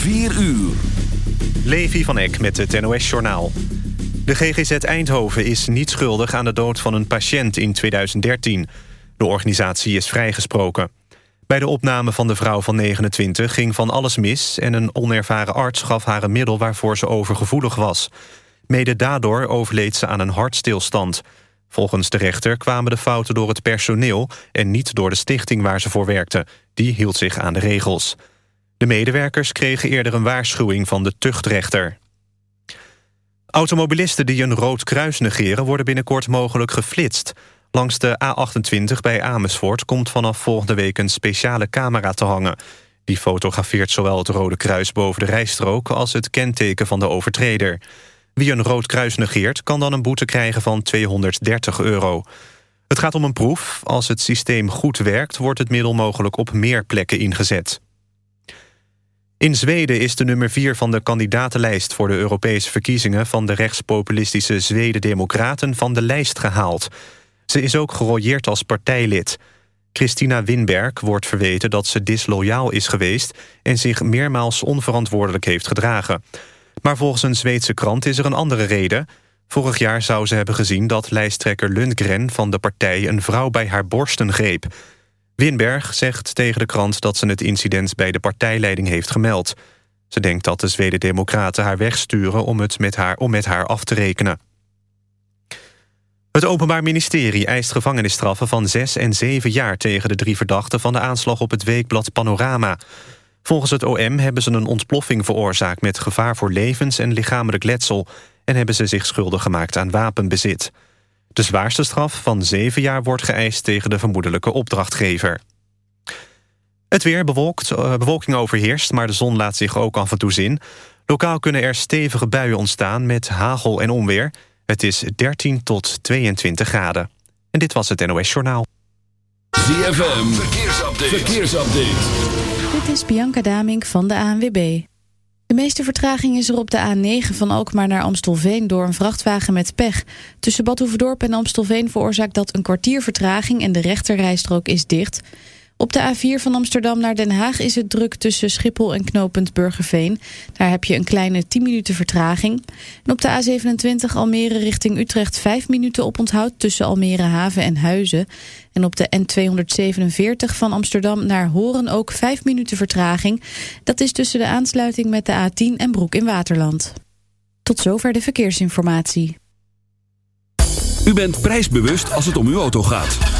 4 uur. Levi van Eck met het NOS-journaal. De GGZ Eindhoven is niet schuldig aan de dood van een patiënt in 2013. De organisatie is vrijgesproken. Bij de opname van de vrouw van 29 ging van alles mis... en een onervaren arts gaf haar een middel waarvoor ze overgevoelig was. Mede daardoor overleed ze aan een hartstilstand. Volgens de rechter kwamen de fouten door het personeel... en niet door de stichting waar ze voor werkte. Die hield zich aan de regels. De medewerkers kregen eerder een waarschuwing van de tuchtrechter. Automobilisten die een rood kruis negeren... worden binnenkort mogelijk geflitst. Langs de A28 bij Amersfoort komt vanaf volgende week... een speciale camera te hangen. Die fotografeert zowel het rode kruis boven de rijstrook... als het kenteken van de overtreder. Wie een rood kruis negeert kan dan een boete krijgen van 230 euro. Het gaat om een proef. Als het systeem goed werkt... wordt het middel mogelijk op meer plekken ingezet. In Zweden is de nummer 4 van de kandidatenlijst... voor de Europese verkiezingen van de rechtspopulistische Zweden-Democraten... van de lijst gehaald. Ze is ook gerooieerd als partijlid. Christina Winberg wordt verweten dat ze disloyaal is geweest... en zich meermaals onverantwoordelijk heeft gedragen. Maar volgens een Zweedse krant is er een andere reden. Vorig jaar zou ze hebben gezien dat lijsttrekker Lundgren van de partij... een vrouw bij haar borsten greep... Winberg zegt tegen de krant dat ze het incident bij de partijleiding heeft gemeld. Ze denkt dat de Zweden-democraten haar wegsturen om, het met haar, om met haar af te rekenen. Het Openbaar Ministerie eist gevangenisstraffen van zes en zeven jaar... tegen de drie verdachten van de aanslag op het weekblad Panorama. Volgens het OM hebben ze een ontploffing veroorzaakt... met gevaar voor levens en lichamelijk letsel... en hebben ze zich schuldig gemaakt aan wapenbezit. De zwaarste straf van zeven jaar wordt geëist tegen de vermoedelijke opdrachtgever. Het weer bewolkt, eh, bewolking overheerst, maar de zon laat zich ook af en toe zien. Lokaal kunnen er stevige buien ontstaan met hagel en onweer. Het is 13 tot 22 graden. En dit was het NOS Journaal. ZFM, verkeersupdate. verkeersupdate. Dit is Bianca Damink van de ANWB. De meeste vertraging is er op de A9 van Alkmaar naar Amstelveen... door een vrachtwagen met pech. Tussen Bad en Amstelveen veroorzaakt dat een kwartier vertraging... en de rechterrijstrook is dicht... Op de A4 van Amsterdam naar Den Haag is het druk tussen Schiphol en knooppunt Burgerveen. Daar heb je een kleine 10 minuten vertraging. En op de A27 Almere richting Utrecht 5 minuten op onthoud tussen Almere Haven en Huizen. En op de N247 van Amsterdam naar Horen ook 5 minuten vertraging. Dat is tussen de aansluiting met de A10 en Broek in Waterland. Tot zover de verkeersinformatie. U bent prijsbewust als het om uw auto gaat.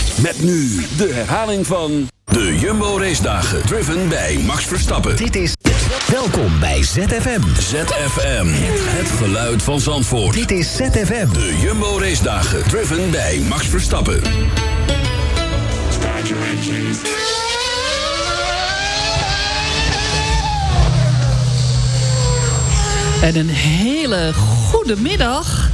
Met nu de herhaling van de Jumbo Race Dagen. Driven bij Max Verstappen. Dit is... Welkom bij ZFM. ZFM, het geluid van Zandvoort. Dit is ZFM. De Jumbo Race Dagen. Driven bij Max Verstappen. En een hele goede middag.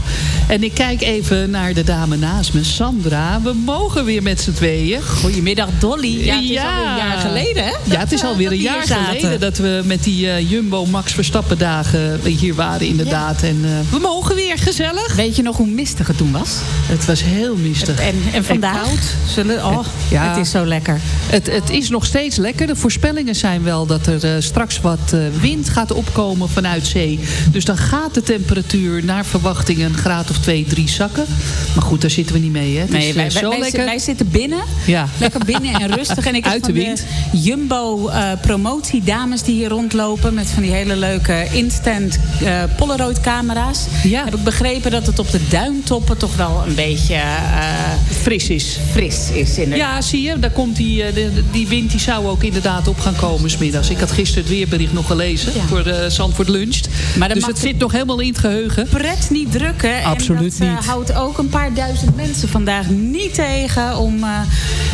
En ik kijk even naar de dame naast me, Sandra. We mogen weer met z'n tweeën. Goedemiddag Dolly. Ja, het is alweer een jaar geleden hè? Ja, het is alweer een jaar zaten. geleden dat we met die eh, Jumbo Max Verstappen dagen hier waren inderdaad. En eh, we mogen weer gezellig. Weet je nog hoe mistig het toen was? Het was heel mistig. En, en vandaag? Zullen, oh, Ja. het is zo lekker. Het, het is nog steeds lekker. De voorspellingen zijn wel dat er eh, straks wat eh, wind gaat opkomen vanuit zee. Dus dan gaat de temperatuur naar verwachting een graad of 2, 3 zakken. Maar goed, daar zitten we niet mee. Hè? Het Nee, is, wij, eh, wij, zo wij, lekker. wij zitten binnen. Ja. Lekker binnen en rustig. En ik heb Uit de van wind. Jumbo eh promotiedames die hier rondlopen... met van die hele leuke instant eh, Polaroid camera's. Heb ik begrepen dat het op de duimtoppen toch wel een beetje... fris is. Fris is, inderdaad. Ja, zie je, daar komt die, de- de- die wind die zou ook inderdaad op gaan komen smiddags. Ik had gisteren het weerbericht nog gelezen voor de Zandvoort Luncht. Maar dus het de zit nog helemaal in het geheugen. pret niet drukken. Absoluut dat, eh, niet. houdt ook een paar duizend mensen vandaag niet tegen... om eh,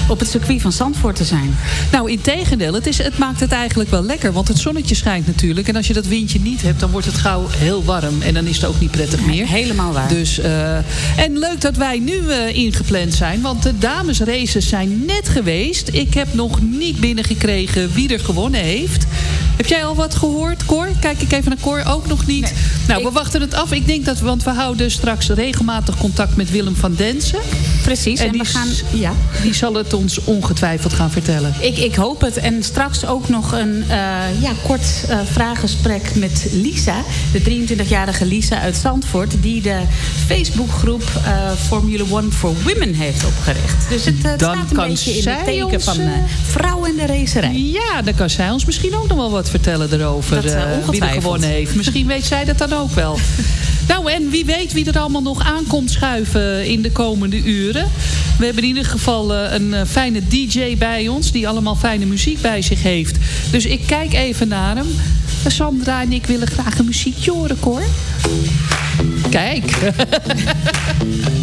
op het circuit van Zandvoort te zijn. Nou, in tegendeel, het, is, het maakt het eigenlijk wel lekker. Want het zonnetje schijnt natuurlijk. En als je dat windje niet hebt, dan wordt het gauw heel warm. En dan is het ook niet prettig meer. Helemaal waar. Dus, eh, en leuk dat wij nu ingepland zijn. Want de damesraces zijn net geweest. Ik heb nog niet binnengekregen wie er gewonnen heeft. Heb jij al wat gehoord, Cor? Kijk ik even naar Cor. Ook nog niet. nou, we wachten het af. Ik denk dat, want we houden straks regelmatig contact met Willem van Densen. Precies. En, die, we gaan... Ja. die zal het ons ongetwijfeld gaan vertellen. Ik, ik hoop het. En straks ook nog een eh, ja, kort eh vraaggesprek met Lisa. De 23-jarige Lisa uit Zandvoort. Die de Facebookgroep eh Formula One for Women heeft opgericht. Dus het, staat een kan beetje in het teken ons, van vrouwen in de racerij. Ja, dan kan zij ons misschien ook nog wel wat vertellen erover. Dat, wie er gewonnen heeft. Misschien weet zij dat dan ook wel. en wie weet wie er allemaal nog aankomt schuiven in de komende uren. We hebben in ieder geval eh, een eh, fijne DJ bij ons. Die allemaal fijne muziek bij zich heeft. Dus ik kijk even naar hem. Sandra en ik willen graag een muziekje horen, Cor. Kijk.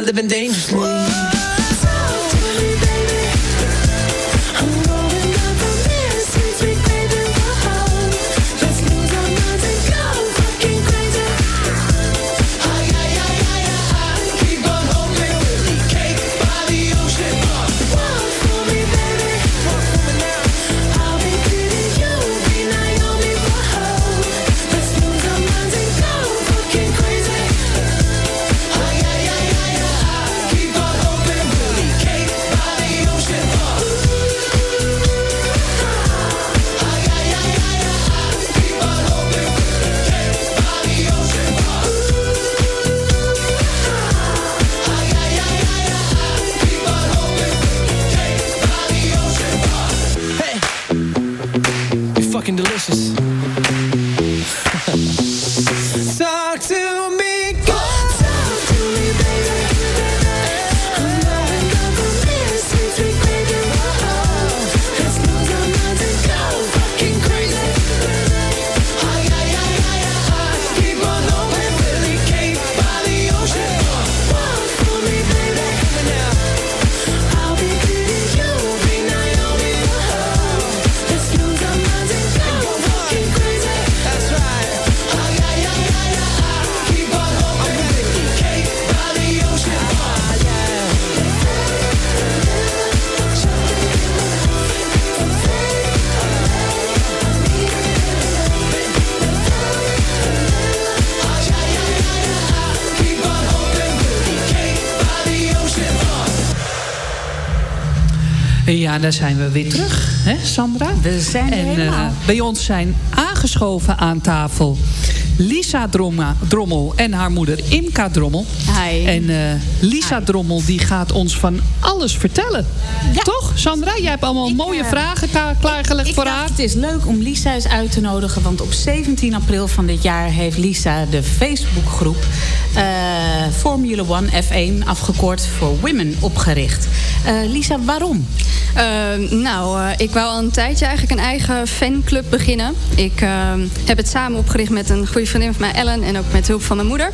Living dangerously. Ja, daar zijn we weer terug, hè Sandra? We zijn en, helemaal. eh, bij ons zijn aangeschoven aan tafel Lisa Dromma, Drommel en haar moeder Imka Drommel. Hi. En eh, Lisa Drommel die gaat ons van alles vertellen. Toch, Sandra? Jij hebt allemaal mooie eh, vragen klaargelegd Ik voor haar. het is leuk om Lisa eens uit te nodigen. Want op 17 april van dit jaar heeft Lisa de Facebookgroep eh Formula One F1 afgekort voor Women opgericht. Eh, Lisa, waarom? Ehm, nou, eh, ik wou al een tijdje eigenlijk een eigen fanclub beginnen. Ik ehm, heb het samen opgericht met een goede vriendin van mij, Ellen, en ook met hulp van mijn moeder.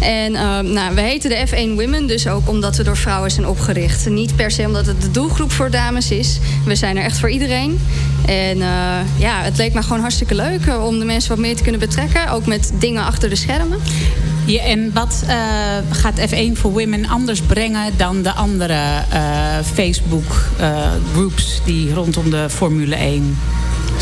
En ehm, nou, we heten de F1 Women, dus ook omdat we door vrouwen zijn opgericht. Niet per se omdat het de doelgroep voor dames is. We zijn er echt voor iedereen. En eh, ja, het leek me gewoon hartstikke leuk eh, om de mensen wat meer te kunnen betrekken. Ook met dingen achter de schermen. En wat eh, gaat F1 voor Women anders brengen dan de andere eh, Facebook-groups die rondom de Formule 1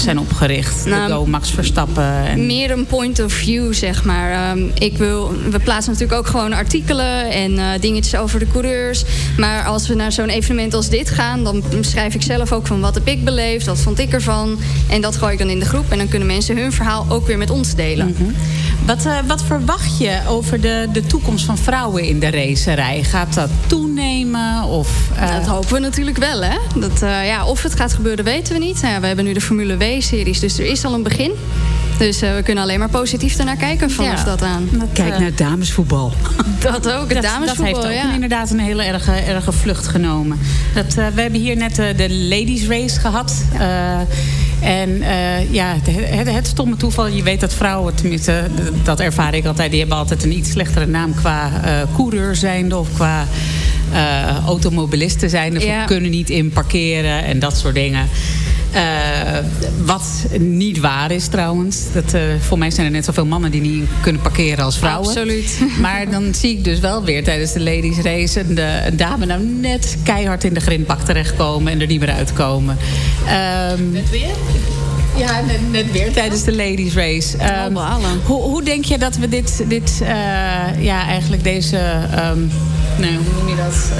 zijn opgericht? Nou, de Go Max Verstappen. En... Meer een point of view, zeg maar. Ehm, ik wil, we plaatsen natuurlijk ook gewoon artikelen en eh, dingetjes over de coureurs. Maar als we naar zo'n evenement als dit gaan... dan schrijf ik zelf ook van wat heb ik beleefd, wat vond ik ervan. En dat gooi ik dan in de groep. En dan kunnen mensen hun verhaal ook weer met ons delen. Wat, eh, wat verwacht je over de, de toekomst van vrouwen in de racerij? Gaat dat toenemen? Of, eh, Dat hopen we natuurlijk wel, hè? Dat, ja, of het gaat gebeuren, weten we niet. Nou ja, we hebben nu de Formule W-series, dus er is al een begin. Dus eh, we kunnen alleen maar positief ernaar kijken vanaf Ja. dat aan. Kijk eh, naar het damesvoetbal. Dat ook, het dat, damesvoetbal, dat heeft ook ja. inderdaad een hele erge, erge vlucht genomen. Dat, eh, we hebben hier net eh, de ladies race gehad. Eh, en eh, ja, het, het, het stomme toeval. Je weet dat vrouwen, tenminste, dat ervaar ik altijd... die hebben altijd een iets slechtere naam qua eh coureur zijnde... of qua eh, automobilisten zijnde. Of Ja. kunnen niet in parkeren en dat soort dingen. Eh, wat niet waar is trouwens. Dat, eh, voor mij zijn er net zoveel mannen die niet kunnen parkeren als vrouwen. Absoluut. Maar dan zie ik dus wel weer tijdens de ladies race... een, eh, een dame nou net keihard in de grindbak terechtkomen... en er niet meer uitkomen. net weer? Ja, net, net weer tijdens de ladies race. Ehm, hoe, hoe denk je dat we dit, dit ja, eigenlijk deze, ehm, nee, hoe noem je dat?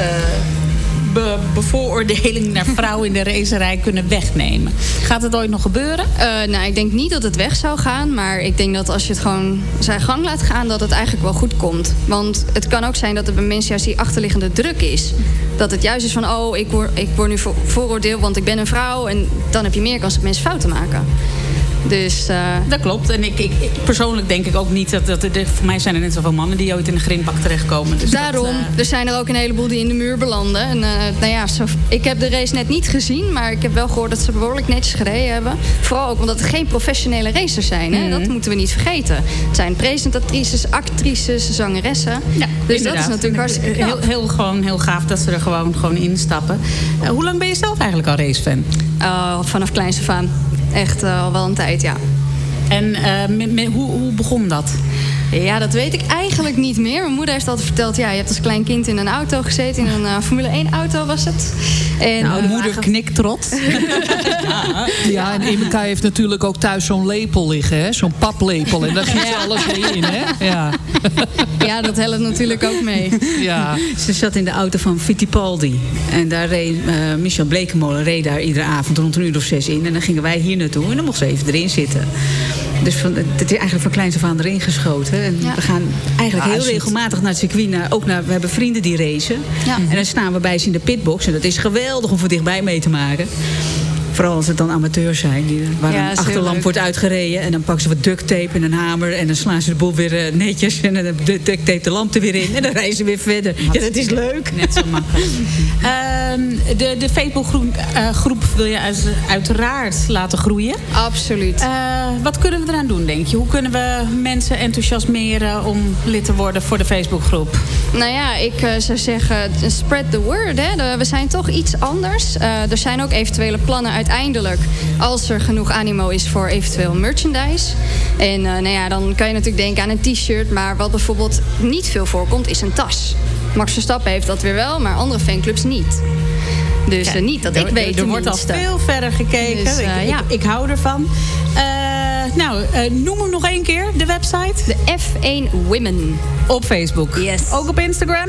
Be- bevooroordeling naar vrouwen in de racerij kunnen wegnemen? Gaat het ooit nog gebeuren? Eh, nou, ik denk niet dat het weg zou gaan. Maar ik denk dat als je het gewoon zijn gang laat gaan... dat het eigenlijk wel goed komt. Want het kan ook zijn dat er bij mensen juist die achterliggende druk is. Dat het juist is van, oh, ik word, ik word nu voor, vooroordeel... want ik ben een vrouw. En dan heb je meer kans dat mensen fouten maken. Dus, eh, Dat klopt. En ik, ik, ik- persoonlijk denk ik ook niet dat... dat er, voor mij zijn er net zoveel mannen die ooit in de grindbak terechtkomen. Dus Daarom, dat, eh, er zijn er ook een heleboel die in de muur belanden. En, eh, nou ja, zo, ik heb de race net niet gezien, maar ik heb wel gehoord dat ze behoorlijk netjes gereden hebben. Vooral ook omdat het geen professionele racers zijn. Hè? Dat moeten we niet vergeten. Het zijn presentatrices, actrices, zangeressen. dus dat is natuurlijk hartstikke knap. heel, heel, gewoon, heel gaaf dat ze er gewoon, gewoon instappen. Hoe lang ben je zelf eigenlijk al racefan? Vanaf kleins af aan. Echt uh, al wel een tijd, ja. En met, hoe, hoe begon dat? Ja, dat weet ik eigenlijk niet meer. Mijn moeder heeft altijd verteld... ja, je hebt als klein kind in een auto gezeten. In een uh, Formule 1 auto was het. En, nou, de moeder knikt trots. ja. ja, en Imeka heeft natuurlijk ook thuis zo'n lepel liggen. hè? Zo'n paplepel. En daar giet ze ja. alles mee in, hè? Ja. ja, dat helpt natuurlijk ook mee. Ja. Ze zat in de auto van Fittipaldi. En daar reed uh, Michel Blekemolen reed daar iedere avond rond een uur of zes in. En dan gingen wij hier naartoe. En dan mocht ze even erin zitten. Dus van, het is eigenlijk van kleins af aan erin geschoten. En ja. we gaan eigenlijk ah, heel regelmatig naar het circuit. Naar, ook naar, we hebben vrienden die racen. Ja. En dan staan we bij ze in de pitbox. En dat is geweldig om voor dichtbij mee te maken. Vooral als het dan amateurs zijn, die, waar Ja, een achterlamp wordt uitgereden. En dan pakken ze wat duct tape en een hamer. En dan slaan ze de boel weer eh, netjes. En dan de duct tape de lamp er weer in. En dan rijden ze weer verder. Ja, dat is leuk. Net zo makkelijk. Ehm, de de Facebookgroep eh, groep wil je uit- uiteraard laten groeien. Absoluut. Eh, wat kunnen we eraan doen, denk je? Hoe kunnen we mensen enthousiasmeren om lid te worden voor de Facebookgroep? Nou ja, ik eh, zou zeggen, spread the word. Hè. We zijn toch iets anders. Eh, er zijn ook eventuele plannen uiteindelijk... als er genoeg animo is voor eventueel merchandise. En eh, nou ja, dan kan je natuurlijk denken aan een t-shirt... maar wat bijvoorbeeld niet veel voorkomt, is een tas. Max Verstappen heeft dat weer wel, maar andere fanclubs niet. Dus eh, niet dat ik weet Er wordt al veel verder gekeken. Dus, eh, ik, ja. ik, ik hou ervan. Eh, nou, noem hem nog één keer, de website. De F1 Women. Op Facebook. Yes. Ook op Instagram?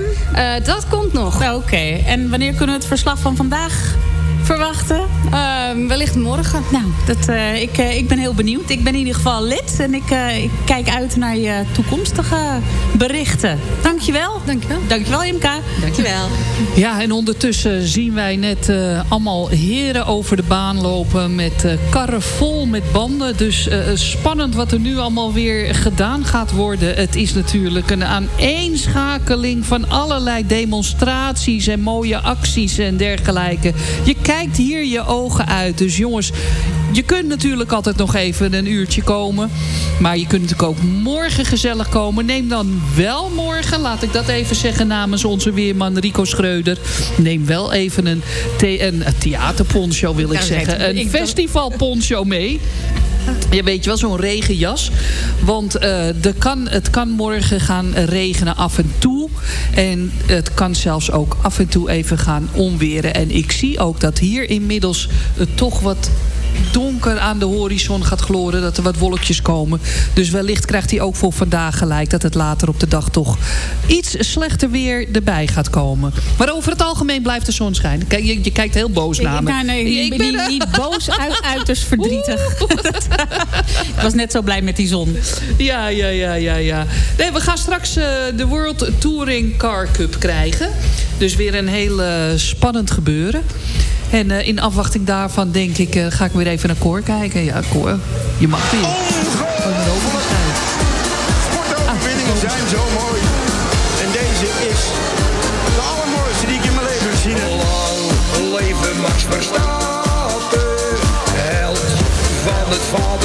Dat komt nog. Oké. En wanneer kunnen we het verslag van vandaag verwachten? Ehm, wellicht morgen. Nou, dat, eh, ik, eh, ik ben heel benieuwd. Ik ben in ieder geval lid en ik, eh, ik kijk uit naar je toekomstige berichten. Dankjewel. Dankjewel. Dankjewel, Imka. Dankjewel. Ja, en ondertussen zien wij net eh, allemaal heren over de baan lopen met eh, karren vol met banden. Dus eh, spannend wat er nu allemaal weer gedaan gaat worden. Het is natuurlijk een aaneenschakeling van allerlei demonstraties en mooie acties en dergelijke. Je kijkt hier je ogen uit. Dus jongens, je kunt natuurlijk altijd nog even een uurtje komen. Maar je kunt natuurlijk ook morgen gezellig komen. Neem dan wel morgen, laat ik dat even zeggen namens onze weerman Rico Schreuder. Neem wel even een, the een theaterponcho wil ik Nou, zeggen. Een festivalponcho mee. Ja, weet je wel, zo'n regenjas. Want eh, er kan, het kan morgen gaan regenen af en toe. En het kan zelfs ook af en toe even gaan onweren. En ik zie ook dat hier inmiddels het toch wat donker aan de horizon gaat gloren. Dat er wat wolkjes komen. Dus wellicht krijgt hij ook voor vandaag gelijk... dat het later op de dag toch iets slechter weer erbij gaat komen. Maar over het algemeen blijft de zon schijnen. Kijk, je, je kijkt heel boos naar me. Nee, nee, Ik ben niet, niet boos, uit, uiterst verdrietig. ik was net zo blij met die zon. Ja, ja, ja, ja, ja. Nee, we gaan straks eh, de World Touring Car Cup krijgen. Dus weer een heel eh, spannend gebeuren. En eh, in afwachting daarvan denk ik, eh, ga ik weer even naar Cor kijken. Ja, Cor, je mag weer. Oh. Sportoverwinningen zijn zo mooi. En deze is de allermooiste die ik in mijn leven gezien heb. Lang leven Max Verstappen, held van het vaderland.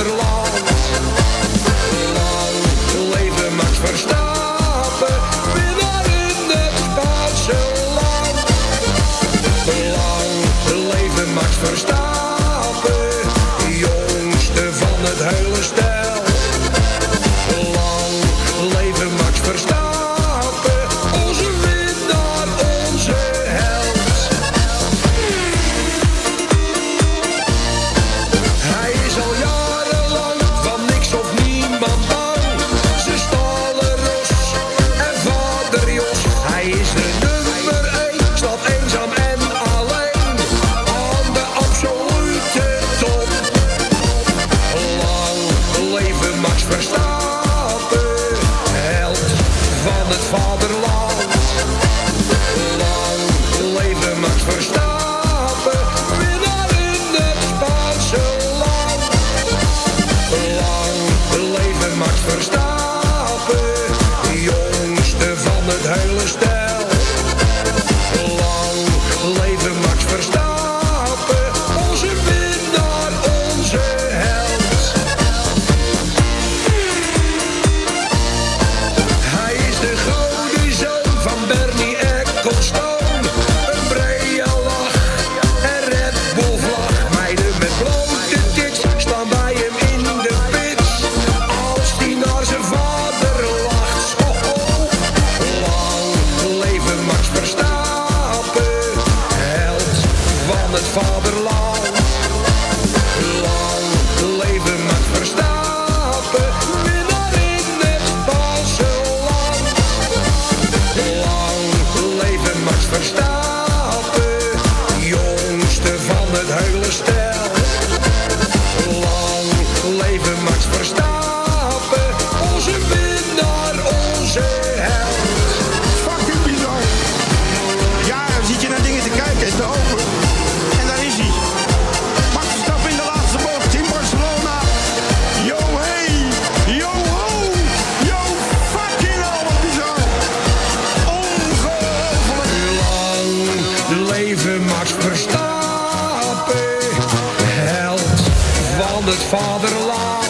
Van het vaderland.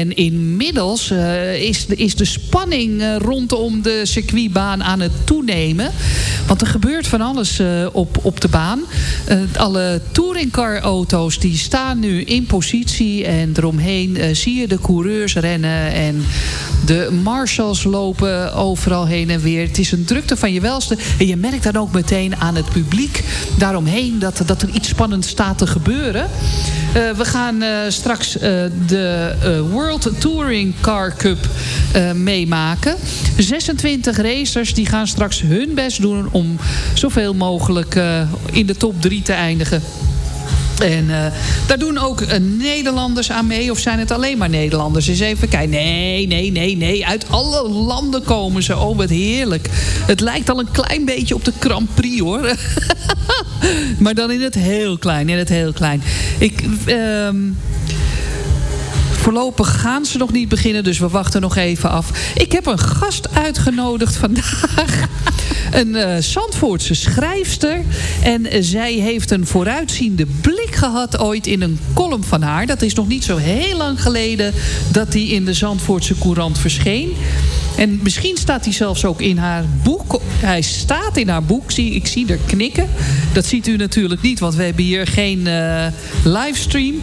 En inmiddels uh, is, de, is de spanning uh, rondom de circuitbaan aan het toenemen. Want er gebeurt van alles uh, op, op de baan. alle touringcar-auto's die staan nu in positie. En eromheen zie je de coureurs rennen. En de marshals lopen overal heen en weer. Het is een drukte van je welste. En je merkt dan ook meteen aan het publiek daaromheen... dat, dat er iets spannends staat te gebeuren. we gaan straks de uh, World Touring Car Cup meemaken. 26 racers die gaan straks hun best doen om zoveel mogelijk in de top 3 te eindigen. En uh, daar doen ook uh, Nederlanders aan mee. Of zijn het alleen maar Nederlanders? Eens even kijken. Nee, nee, nee, nee. Uit alle landen komen ze. Oh, wat heerlijk. Het lijkt al een klein beetje op de Grand Prix, hoor. maar dan in het heel klein. In het heel klein. Ik... Uh, Voorlopig gaan ze nog niet beginnen, dus we wachten nog even af. Ik heb een gast uitgenodigd vandaag. Een uh, Zandvoortse schrijfster. En zij heeft een vooruitziende blik gehad ooit in een column van haar. Dat is nog niet zo heel lang geleden dat die in de Zandvoortse Courant verscheen. En misschien staat hij zelfs ook in haar boek. Hij staat in haar boek. Ik zie er knikken. Dat ziet u natuurlijk niet, want we hebben hier geen uh, livestream.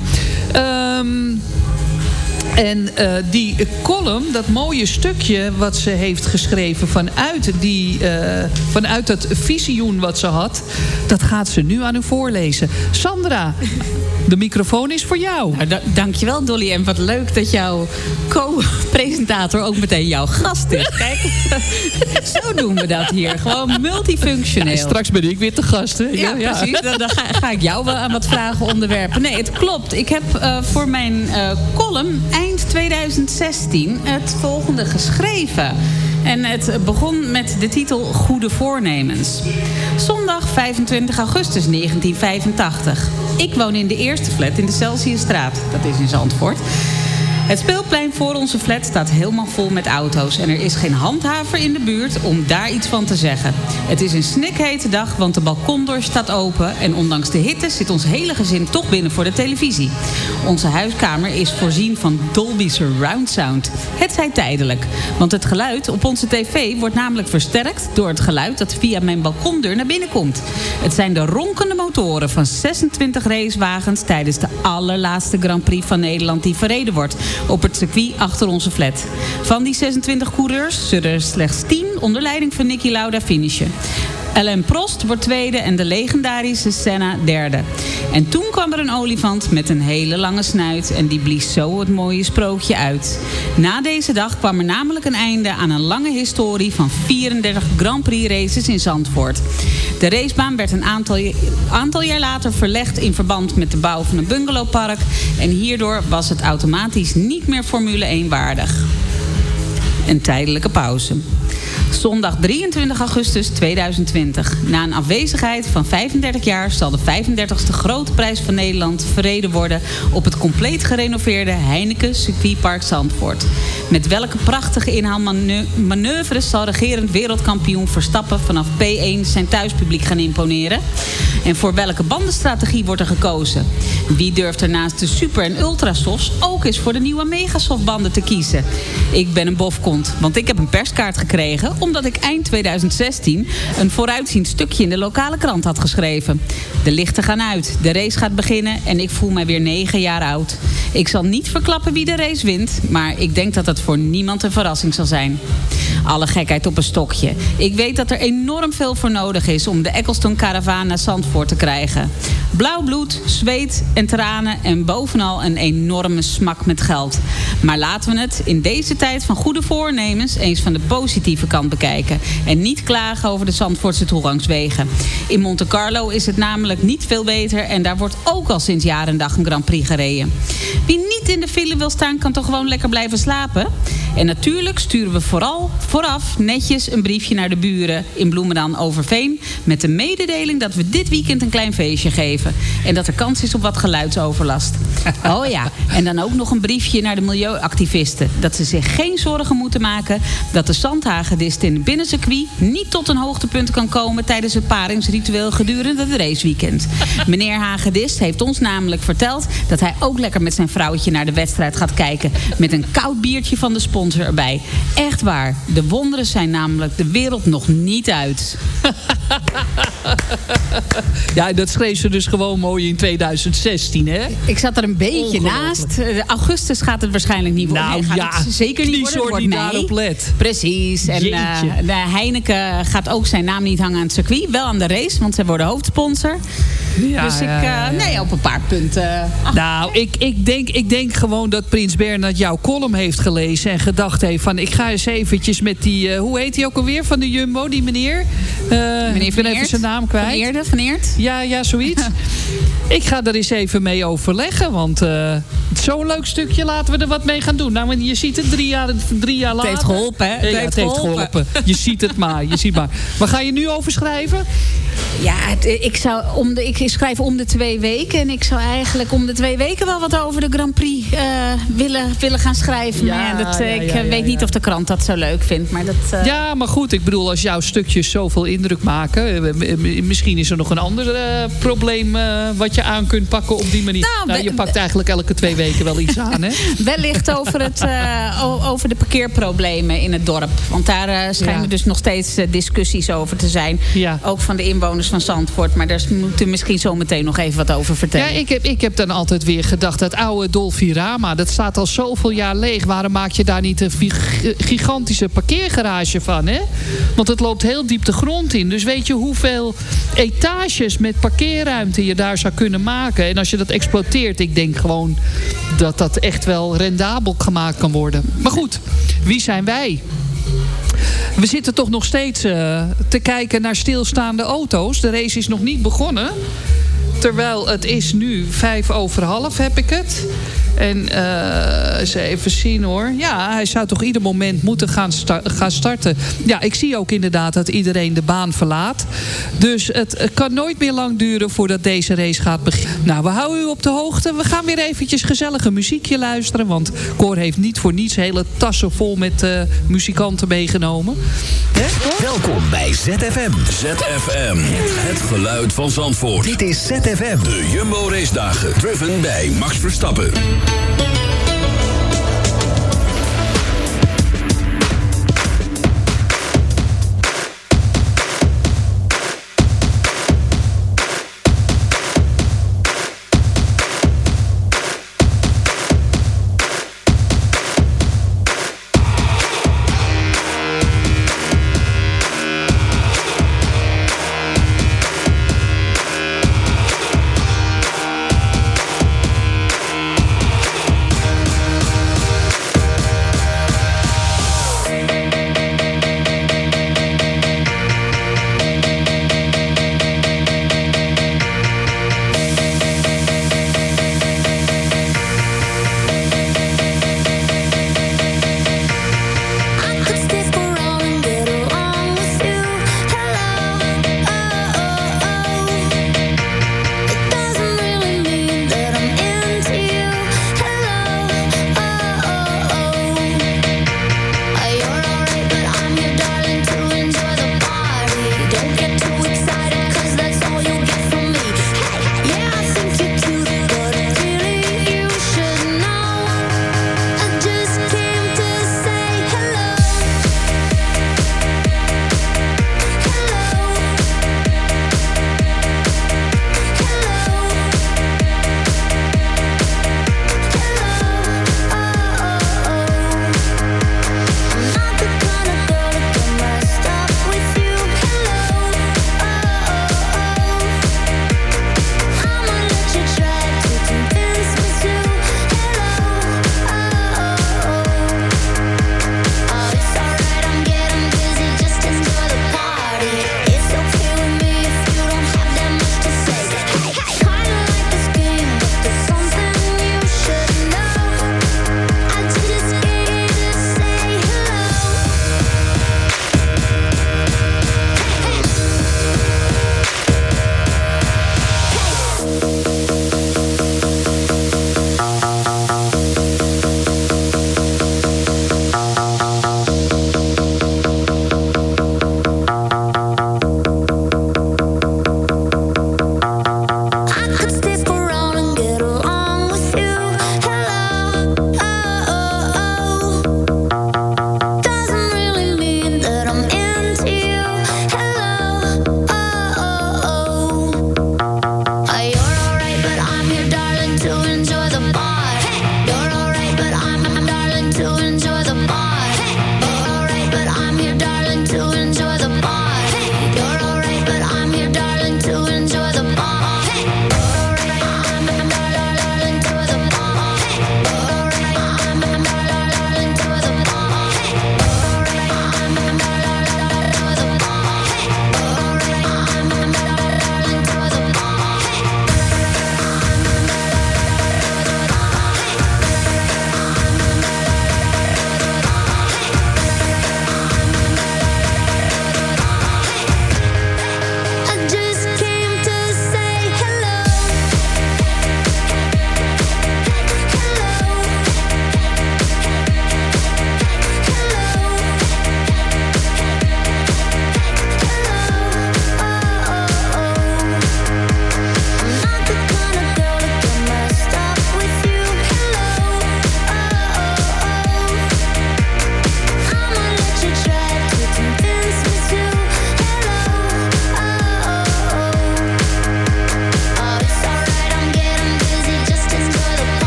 Um, en uh, die column, dat mooie stukje wat ze heeft geschreven vanuit, die, uh, vanuit dat visioen wat ze had, dat gaat ze nu aan u voorlezen. Sandra, de microfoon is voor jou. Nou, dankjewel Dolly en wat leuk dat jouw co-presentator ook meteen jouw gast is. Kijk, zo doen we dat hier. Gewoon multifunctioneel. Ja, straks ben ik weer te gast. Hè? Ja, ja, precies. Dan, dan ga, ga, ik jou wel aan wat vragen onderwerpen. Nee, het klopt. Ik heb uh, voor mijn uh, column eind 2016 het volgende geschreven. En het begon met de titel Goede Voornemens. Zondag 25 augustus 1985. Ik woon in de eerste flat in de Celsiusstraat. Dat is in Zandvoort. Het speelplein voor onze flat staat helemaal vol met auto's... en er is geen handhaver in de buurt om daar iets van te zeggen. Het is een snikhete dag, want de balkondeur staat open... en ondanks de hitte zit ons hele gezin toch binnen voor de televisie. Onze huiskamer is voorzien van Dolby Surround Sound. Het zij tijdelijk, want het geluid op onze tv wordt namelijk versterkt... door het geluid dat via mijn balkondeur naar binnen komt. Het zijn de ronkende motoren van 26 racewagens... tijdens de allerlaatste Grand Prix van Nederland die verreden wordt op het circuit achter onze flat. Van die 26 coureurs zullen er slechts 10 onder leiding van Nicky Lauda finishen. Ellen Prost wordt tweede en de legendarische Senna derde. En toen kwam er een olifant met een hele lange snuit... en die blies zo het mooie sprookje uit. Na deze dag kwam er namelijk een einde aan een lange historie... van 34 Grand Prix races in Zandvoort. De racebaan werd een aantal, aantal jaar later verlegd... in verband met de bouw van een bungalowpark... en hierdoor was het automatisch niet meer Formule 1 waardig. Een tijdelijke pauze. Zondag 23 augustus 2020. Na een afwezigheid van 35 jaar zal de 35e grote prijs van Nederland verreden worden op het compleet gerenoveerde Heineken Circuitpark Zandvoort. Met welke prachtige inhaalmanoeuvres zal regerend wereldkampioen Verstappen vanaf P1 zijn thuispubliek gaan imponeren? En voor welke bandenstrategie wordt er gekozen? Wie durft er naast de super- en ultrasofts ook eens voor de nieuwe megasoft banden te kiezen? Ik ben een bofkont, want ik heb een perskaart gekregen omdat ik eind 2016 een vooruitziend stukje in de lokale krant had geschreven. De lichten gaan uit, de race gaat beginnen en ik voel mij weer negen jaar oud. Ik zal niet verklappen wie de race wint, maar ik denk dat het voor niemand een verrassing zal zijn. Alle gekheid op een stokje. Ik weet dat er enorm veel voor nodig is om de Eccleston Caravan naar Zandvoort te krijgen. Blauw bloed, zweet en tranen en bovenal een enorme smak met geld. Maar laten we het in deze tijd van goede voornemens eens van de positieve kant bekijken. En niet klagen over de Zandvoortse toegangswegen. In Monte Carlo is het namelijk niet veel beter en daar wordt ook al sinds jaren en dag een Grand Prix gereden. In de file wil staan kan toch gewoon lekker blijven slapen? En natuurlijk sturen we vooral vooraf netjes een briefje naar de buren in Bloemendaal Overveen... met de mededeling dat we dit weekend een klein feestje geven. En dat er kans is op wat geluidsoverlast. Oh ja, en dan ook nog een briefje naar de milieuactivisten. Dat ze zich geen zorgen moeten maken dat de zandhagedist in het binnencircuit... niet tot een hoogtepunt kan komen tijdens het paringsritueel gedurende het raceweekend. Meneer Hagedist heeft ons namelijk verteld dat hij ook lekker met zijn vrouwtje naar de wedstrijd gaat kijken... met een koud biertje van de sponsor erbij. Echt waar, de wonderen zijn namelijk de wereld nog niet uit. Ja, dat schreef ze dus gewoon mooi in 2016, hè? Ik zat er een beetje naast. Eh, Augustus gaat het waarschijnlijk niet worden. Nou gaat ja, het zeker niet worden. die wordt nee. daarop let. Precies. En eh, de Heineken gaat ook zijn naam niet hangen aan het circuit. Wel aan de race, want zij worden hoofdsponsor. Ja, dus ik, eh, nee, op een paar punten. Ach, Nou, ik, ik, denk, ik denk gewoon dat Prins Bernhard jouw column heeft gelezen... en gedacht heeft van, ik ga eens eventjes met die... hoe heet hij ook alweer van de Jumbo, die meneer? Eh, ik ben even zijn naam kwijt. Van Eerde, Van Eert? Ja, ja, zoiets. ik ga er eens even mee overleggen, want eh, zo'n leuk stukje laten we er wat mee gaan doen. Nou, je ziet het drie jaar, drie jaar later. heeft geholpen, hè? Het Ja, heeft het heeft geholpen. geholpen. Je ziet het maar, je ziet maar. Waar ga je nu over schrijven? Ja, het- ik, zou om de, ik schrijf om de twee weken. En ik zou eigenlijk om de twee weken wel wat over de Grand Prix eh, willen, willen gaan schrijven. Ja, maar ja, dat, eh, ja, ik ja, eh, ja, weet niet ja. of de krant dat zo leuk vindt. Maar dat, eh, Ja, maar goed, ik bedoel, als jouw stukjes zoveel indruk maken... eh, misschien is er nog een ander eh, probleem eh, wat je aan kunt pakken op die manier. Nou, Nou, je pakt eigenlijk elke twee weken wel iets aan, hè? Wellicht over, het, over de parkeerproblemen in het dorp. Want daar schijnen Ja. dus nog steeds discussies over te zijn. Ja. Ook van de inwoners van Zandvoort. Maar daar moet u misschien zo meteen nog even wat over vertellen. Ja, ik heb, ik heb dan altijd weer gedacht, dat oude Dolfirama, dat staat al zoveel jaar leeg. Waarom maak je daar niet een gigantische parkeergarage van, hè? Want het loopt heel diep de grond in. Dus weet je hoeveel etages met parkeerruimte je daar zou kunnen maken? En als je dat exploiteert, ik denk gewoon dat dat echt wel rendabel gemaakt kan worden. Maar goed, wie zijn wij? We zitten toch nog steeds eh, te kijken naar stilstaande auto's. De race is nog niet begonnen. Terwijl het is nu vijf over half, heb ik het. En eh, eens even zien hoor. Ja, hij zou toch ieder moment moeten gaan, sta- gaan starten. Ja, ik zie ook inderdaad dat iedereen de baan verlaat. Dus het, het kan nooit meer lang duren voordat deze race gaat beginnen. Nou, we houden u op de hoogte. We gaan weer eventjes gezellige muziekje luisteren. Want Cor heeft niet voor niets hele tassen vol met eh, muzikanten meegenomen. Hè, Cor? Welkom bij ZFM. ZFM, het geluid van Zandvoort. Dit is ZFM. De Jumbo Race Dagen, driven bij Max Verstappen.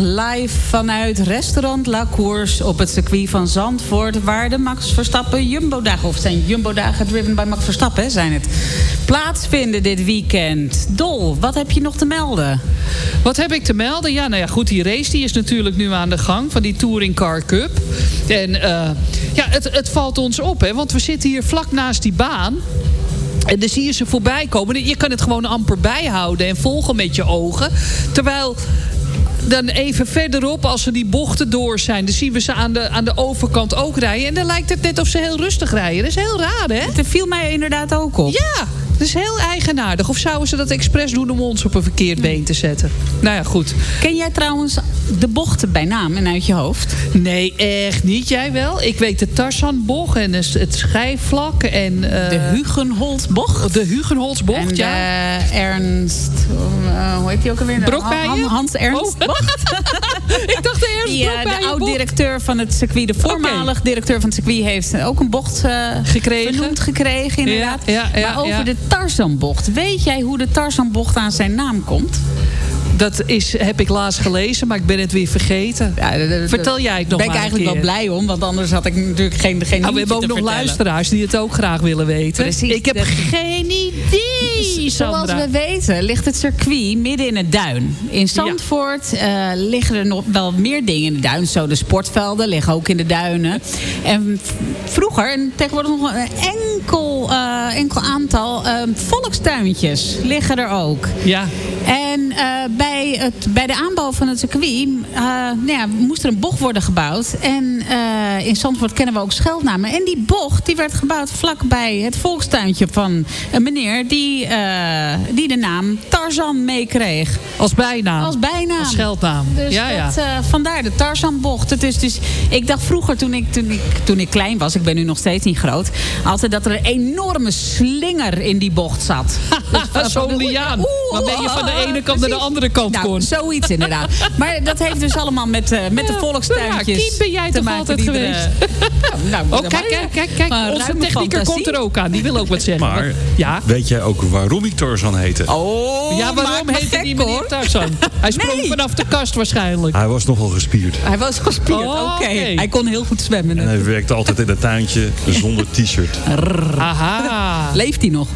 Live vanuit restaurant La Course op het circuit van Zandvoort, waar de Max Verstappen Jumbo-dagen, of zijn Jumbo-dagen driven by Max Verstappen, zijn het, plaatsvinden dit weekend. Dol, wat heb je nog te melden? Wat heb ik te melden? Ja, nou ja, goed, die race die is natuurlijk nu aan de gang van die Touring Car Cup. En eh, ja, het, het valt ons op, hè, want we zitten hier vlak naast die baan. En dan zie je ze voorbij komen. Je kan het gewoon amper bijhouden en volgen met je ogen. Terwijl dan even verderop, als ze die bochten door zijn... dan zien we ze aan de, aan de overkant ook rijden. En dan lijkt het net of ze heel rustig rijden. Dat is heel raar, hè? Het viel mij inderdaad ook op. Ja, dat is heel eigenaardig. Of zouden ze dat expres doen om ons op een verkeerd been te zetten? Nou ja, goed. Ken jij trouwens de bochten bij naam en uit je hoofd? Nee, echt niet. Jij wel? Ik weet de Tarzanbocht en het schijfvlak en... eh, De Hugenholzbocht. De Hugenholzbocht, En ja. de Ernst... eh, hoe heet die ook alweer? Brokbijen? Hans Ernst Bocht. Ik dacht de Ernst eh, de oud-directeur van het circuit, de voormalig directeur van het circuit... heeft ook een bocht eh, Gekregen. vernoemd gekregen, inderdaad. Ja, ja, ja, maar over ja. de Tarzanbocht. Weet jij hoe de Tarzanbocht aan zijn naam komt? Dat is, heb ik laatst gelezen, maar ik ben het weer vergeten. Vertel jij het nog ben ik maar een eigenlijk wel blij om, want anders had ik natuurlijk geen, geen Nou, we hebben ook nog vertellen. luisteraars die het ook graag willen weten. Precies, ik heb geen idee, Zoals Sandra. we weten ligt het circuit midden in het duin. In Zandvoort eh, liggen er nog wel meer dingen in de duin. Zo de sportvelden liggen ook in de duinen. En vroeger, en tegenwoordig nog een enkel, eh, enkel aantal eh, volkstuintjes liggen er ook. Ja. En eh, bij, het, bij de aanbouw van het circuit eh, nou ja, moest er een bocht worden gebouwd. En eh, in Zandvoort kennen we ook scheldnamen. En die bocht die werd gebouwd vlakbij het volkstuintje van een meneer... die, die de naam Tarzan meekreeg. Als bijnaam. Als bijnaam. Als scheldnaam. Dus ja, ja. dat, vandaar de Tarzanbocht. Het is dus, ik dacht vroeger toen ik, toen, ik, toen ik klein was, ik ben nu nog steeds niet groot, altijd dat er een enorme slinger in die bocht zat. Dus Zo'n liaan. Waarmee je van de ene kant naar de andere kant nou, kon. Zoiets inderdaad. Maar dat heeft dus allemaal met, eh, met de volkstuintjes Ja, Kiep ben jij toch altijd die er, geweest? nou, Oh, kijk, kijk, kijk, kijk. Maar Onze technieker fantasie. komt er ook aan. Die wil ook wat zeggen. Maar ja? weet jij ook waarom ik Tarzan heette? Oh, ja, waarom maak me heet hij gek, die meneer hoor. Tarzan? Hij sprong vanaf de kast waarschijnlijk. Hij was nogal gespierd. Hij was gespierd, Oh, oké. Hij kon heel goed zwemmen. En hij werkte altijd in het tuintje zonder t-shirt. Aha. Leeft hij nog?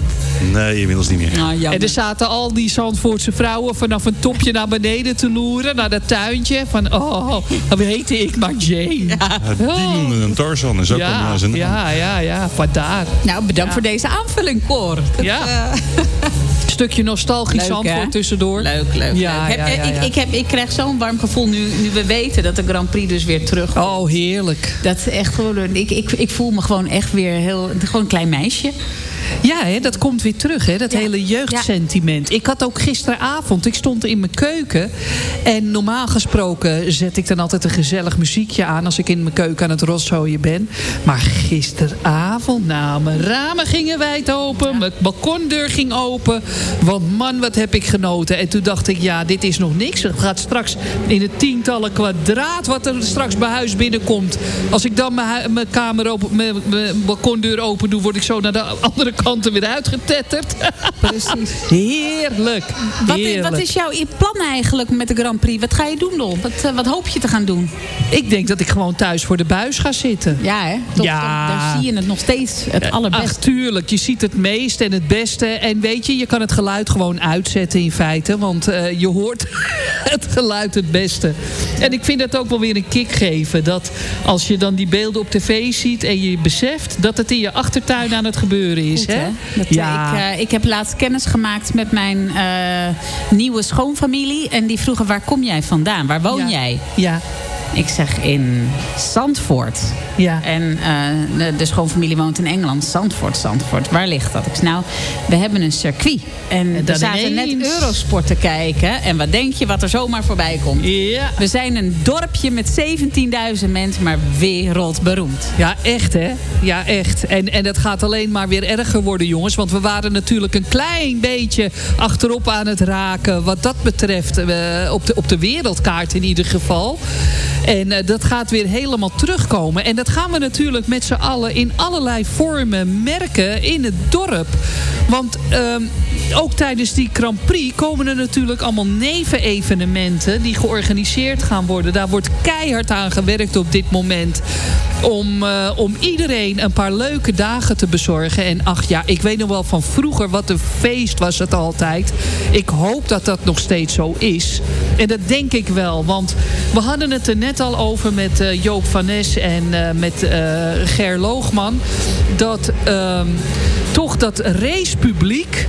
Nee, inmiddels niet meer. Jammer. En er zaten al die Zandvoortse vrouwen vanaf een topje naar beneden te loeren. Naar dat tuintje. Van, oh, hoe heette ik maar Jane. Ja, die noemde hem Tarzan. En zo kwam hij Ja, zijn naam. ja, ja, ja, vandaar. Nou, bedankt voor deze aanvulling, Cor. Dat, Ja. eh, Stukje nostalgisch hè? tussendoor. Leuk, leuk. Ja, leuk. ja, Heb- ja, ja. Ik, ik, heb, ik krijg zo'n warm gevoel nu, nu we weten dat de Grand Prix dus weer terug Oh, heerlijk. Dat is echt gewoon. Ik, ik, ik voel me gewoon echt weer heel. Gewoon een klein meisje. Ja, hè, dat komt weer terug, hè, dat hele jeugdsentiment. Ik had ook gisteravond, ik stond in mijn keuken... en normaal gesproken zet ik dan altijd een gezellig muziekje aan... als ik in mijn keuken aan het rotzooien ben. Maar gisteravond, nou, mijn ramen gingen wijd open... mijn balkondeur ging open. Want man, wat heb ik genoten. En toen dacht ik, ja, dit is nog niks. Het gaat straks in het tientallen kwadraat... wat er straks bij huis binnenkomt. Als ik dan mijn, mijn kamer open, mijn, mijn balkondeur open doe... word ik zo naar de andere kant er weer uitgetetterd. Precies. Heerlijk. Wat, Heerlijk. wat is jouw plan eigenlijk met de Grand Prix? Wat ga je doen, Dol? Wat, eh, wat hoop je te gaan doen? Ik denk dat ik gewoon thuis voor de buis ga zitten. Ja, hè? Ja. toch, daar zie je het nog steeds het allerbeste. Ach, tuurlijk. Je ziet het meest en het beste. En weet je, je kan het geluid gewoon uitzetten in feite. Want eh, je hoort het geluid het beste. En ik vind het ook wel weer een kick geven. Dat als je dan die beelden op tv ziet en je beseft... dat het in je achtertuin aan het gebeuren is. Hè? Dat, eh, ik, eh, ik heb laatst kennis gemaakt met mijn eh, nieuwe schoonfamilie. En die vroegen, waar kom jij vandaan? Waar woon Ja. jij? Ja. Ik zeg in Zandvoort. Ja. En eh, de, de schoonfamilie woont in Engeland. Zandvoort, Zandvoort. Waar ligt dat? Ik zeg, nou, we hebben een circuit. En we zaten net. Eurosport te kijken. En wat denk je wat er zomaar voorbij komt? Ja. We zijn een dorpje met 17.000 mensen, maar wereldberoemd. Ja, echt hè? Ja, echt. En, en het gaat alleen maar weer erger worden, jongens. Want we waren natuurlijk een klein beetje achterop aan het raken... wat dat betreft eh, op, de, op de wereldkaart in ieder geval. En eh, dat gaat weer helemaal terugkomen. En dat gaan we natuurlijk met z'n allen in allerlei vormen merken in het dorp. Want ehm, ook tijdens die Grand Prix komen er natuurlijk allemaal nevenevenementen... die georganiseerd gaan worden. Daar wordt keihard aan gewerkt op dit moment. Om, eh, om iedereen een paar leuke dagen te bezorgen. En ach ja, ik weet nog wel van vroeger wat een feest was het altijd. Ik hoop dat dat nog steeds zo is. En dat denk ik wel. Want we hadden het er net al over met eh, Joop van Nes en eh, met Ger Loogman. Dat ehm, toch dat racepubliek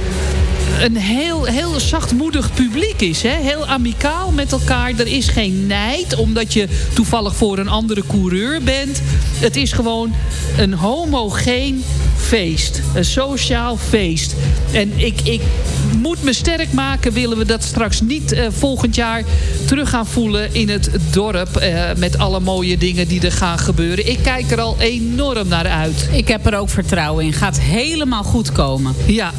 een heel, heel zachtmoedig publiek is. Hè? Heel amicaal met elkaar. Er is geen nijd, omdat je toevallig voor een andere coureur bent. Het is gewoon een homogeen feest. Een sociaal feest. En ik, ik moet me sterk maken. Willen we dat straks niet eh, volgend jaar terug gaan voelen in het dorp. eh, met alle mooie dingen die er gaan gebeuren. Ik kijk er al enorm naar uit. Ik heb er ook vertrouwen in. Gaat helemaal goed komen. Ja.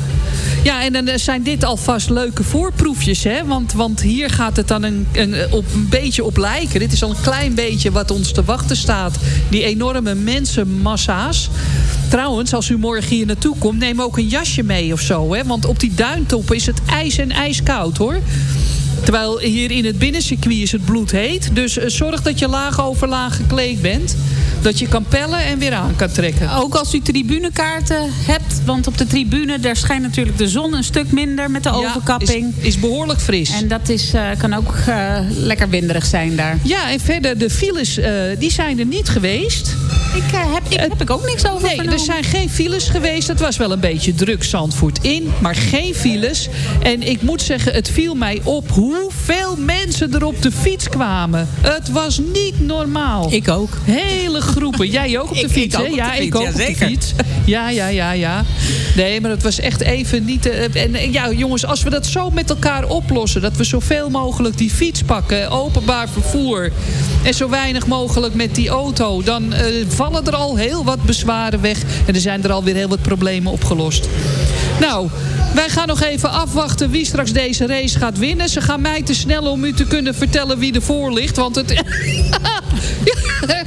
Ja, en dan eh, zijn dit alvast leuke voorproefjes, hè? Want, want hier gaat het dan een, een, op, een beetje op lijken. Dit is al een klein beetje wat ons te wachten staat. Die enorme mensenmassa's. Trouwens, als u morgen hier naartoe komt, neem ook een jasje mee of zo, hè? Want op die duintoppen is het ijs en ijskoud, hoor. Terwijl hier in het binnencircuit is het bloedheet. Dus eh, zorg dat je laag over laag gekleed bent. Dat je kan pellen en weer aan kan trekken. Ook als u tribunekaarten hebt. Want op de tribune, daar schijnt natuurlijk de zon een stuk minder met de overkapping. Is, is behoorlijk fris. En dat is, eh, kan ook eh, lekker winderig zijn daar. Ja, en verder, de files, eh, die zijn er niet geweest. Ik, heb, ik, heb ik ook niks over Nee, vernomen. er zijn geen files geweest. Het was wel een beetje druk Zandvoort in, maar geen files. En ik moet zeggen, het viel mij op hoeveel mensen er op de fiets kwamen. Het was niet normaal. Ik ook. Hele Jij ook op de fiets, hè? op de ja, fiets, ik ook ja, op de fiets. Ja, ja, ja, ja. Nee, maar het was echt even niet... eh, en eh, ja, jongens, als we dat zo met elkaar oplossen... dat we zoveel mogelijk die fiets pakken, openbaar vervoer... en zo weinig mogelijk met die auto... dan eh, vallen er al heel wat bezwaren weg... en er zijn er alweer heel wat problemen opgelost. Nou, wij gaan nog even afwachten wie straks deze race gaat winnen. Ze gaan mij te snel om u te kunnen vertellen wie ervoor ligt. Want het...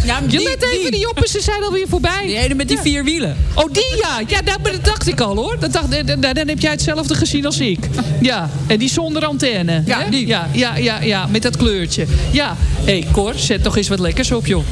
Ja, je die- let even die. op en ze zijn alweer voorbij. Die ene met die Ja. vier wielen. Oh, die ja. Ja, dat, dat dacht ik al hoor. Dat dacht, dan, dan heb jij hetzelfde gezien als ik. Ja, en die zonder antenne. Ja, hè? die. Ja, ja, ja, ja, met dat kleurtje. Ja, hé hey, Cor, zet nog eens wat lekkers op joh.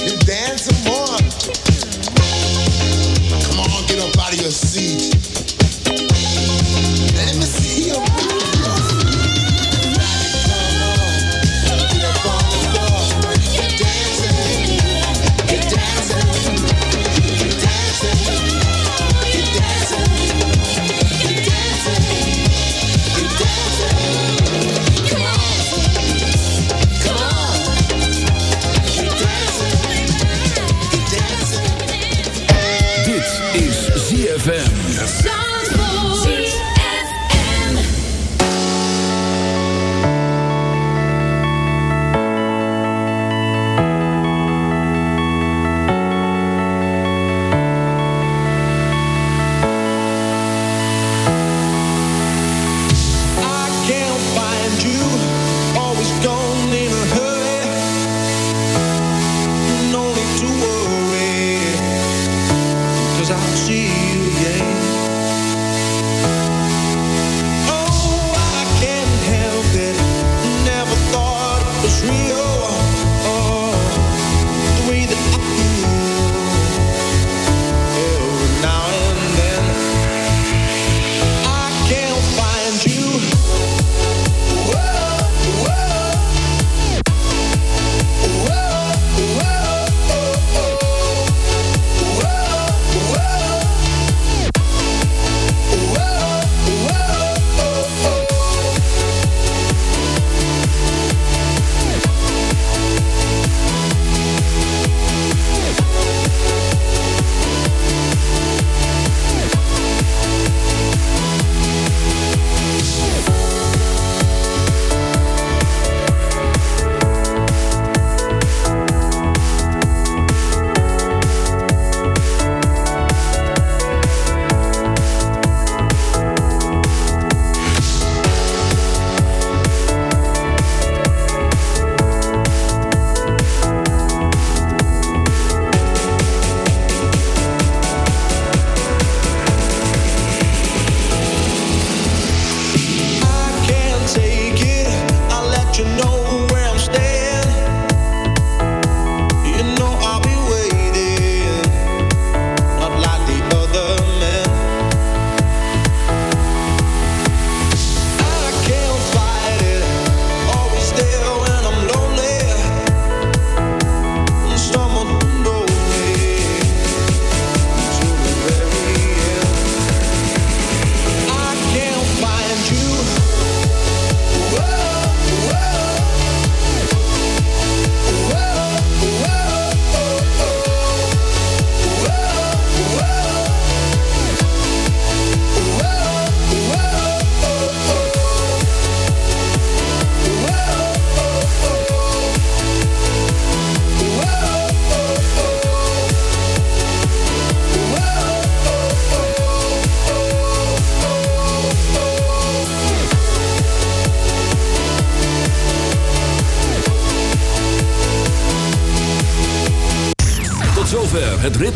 dance some more. Come on, get up out of your seat.